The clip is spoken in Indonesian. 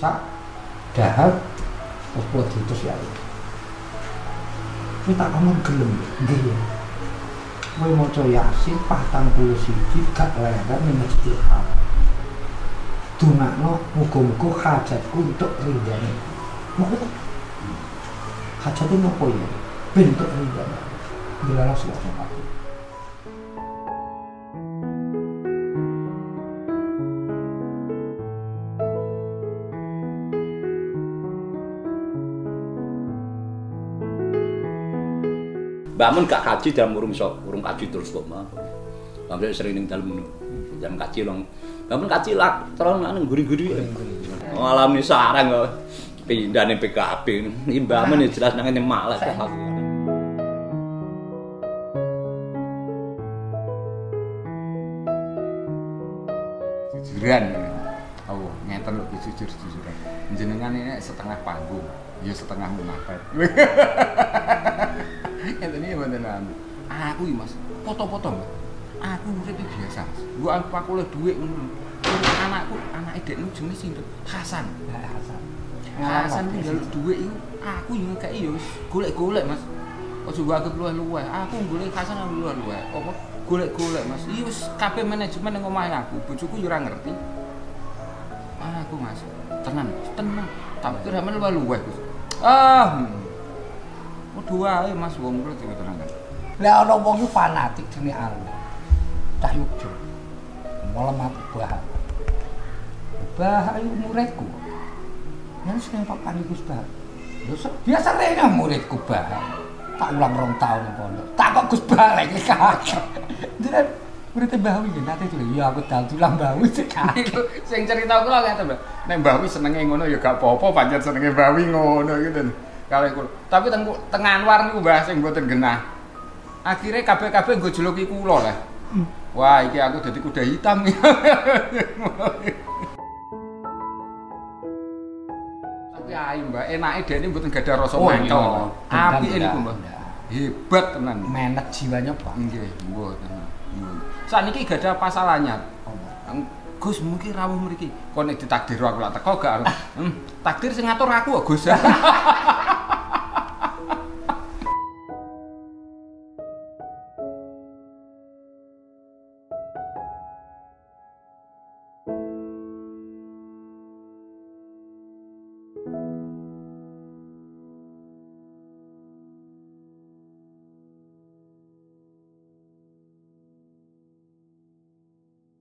sak terus pulau terus ya. Kowe tak ngomong gelem nggih ya. Kowe maca Yasin patang puluh siji gak leren ning Masjidil Haram Dungakno muga-muga hajatku untuk ridane Moga hajatnya nopo ya? Bentuk ridane Dilalah suatu Mbak Mun gak kaji dalam urung sok, urung kaji terus kok mah. Sampai sering ning dalem ngono. Jam kaji long. Mbak Mun kaji lak terus nang guri-guri. Alami sarang kok. Pindah ning PKB. Iki Mbak Mun ya jelas nang malah kok. jujuran oh ngeten lho jujur jujuran jenengan ini setengah panggung ya setengah munafik iki anu aku iki Mas foto-foto aku urip iki biasa Mas gua aku oleh dhuwit ngono anakku anake dek nu jenenge sinten Hasan Hasan Hasan ku njaluk dhuwit iku aku yo ngekeki yo golek-golek Mas Ojo anggap luweh-luweh. Aku golek Hasan nang luweh-luweh. Apa golek-golek Mas. Iya wis kabeh manajemen nang omahe aku. Bojoku yo ora ngerti. Aku Mas, tenan, tenan. Tak kira men luweh-luweh Gus. Ah. Waduh wae Mas wong kuwi iki tenan. Lah ana wong iku fanatik jenenge Arno. Cah Yogyo. Malam aku bahar. Bahar iku muridku. Yang sing papan iku Gus Bahar. Lho se- biasa rene muridku Bahar. Tak ulang rong tahun ning pondok. Tak kok Gus Bahar lagi kaget. Jenengan muridnya Mbah Wi nate itu lho. Ya aku dal tulang Mbah Wi sik kaget. Iku sing cerita kula ngeten, Mbak. Nek Mbah Wi senenge ngono ya gak apa-apa, pancen senenge Mbah Wi ngono gitu. Kalau iku. Tapi teng teng Anwar niku Mbah sing mboten genah. Akhirnya kabeh-kabeh nggo juluki kula lah. Wah, iki aku dadi kuda hitam. Tapi ae Mbak, enake dene mboten gadah rasa Oh, mangkel. iya. Tenan, niku Mbah. iya. Hebat tenan. Menet jiwanya Pak. Nggih, mboten. Saniki gadah pasal anyar. Oh. Gus mungkin rawuh mriki. Kok nek ditakdir aku lak teko gak. Hmm, takdir sing ngatur aku Gus.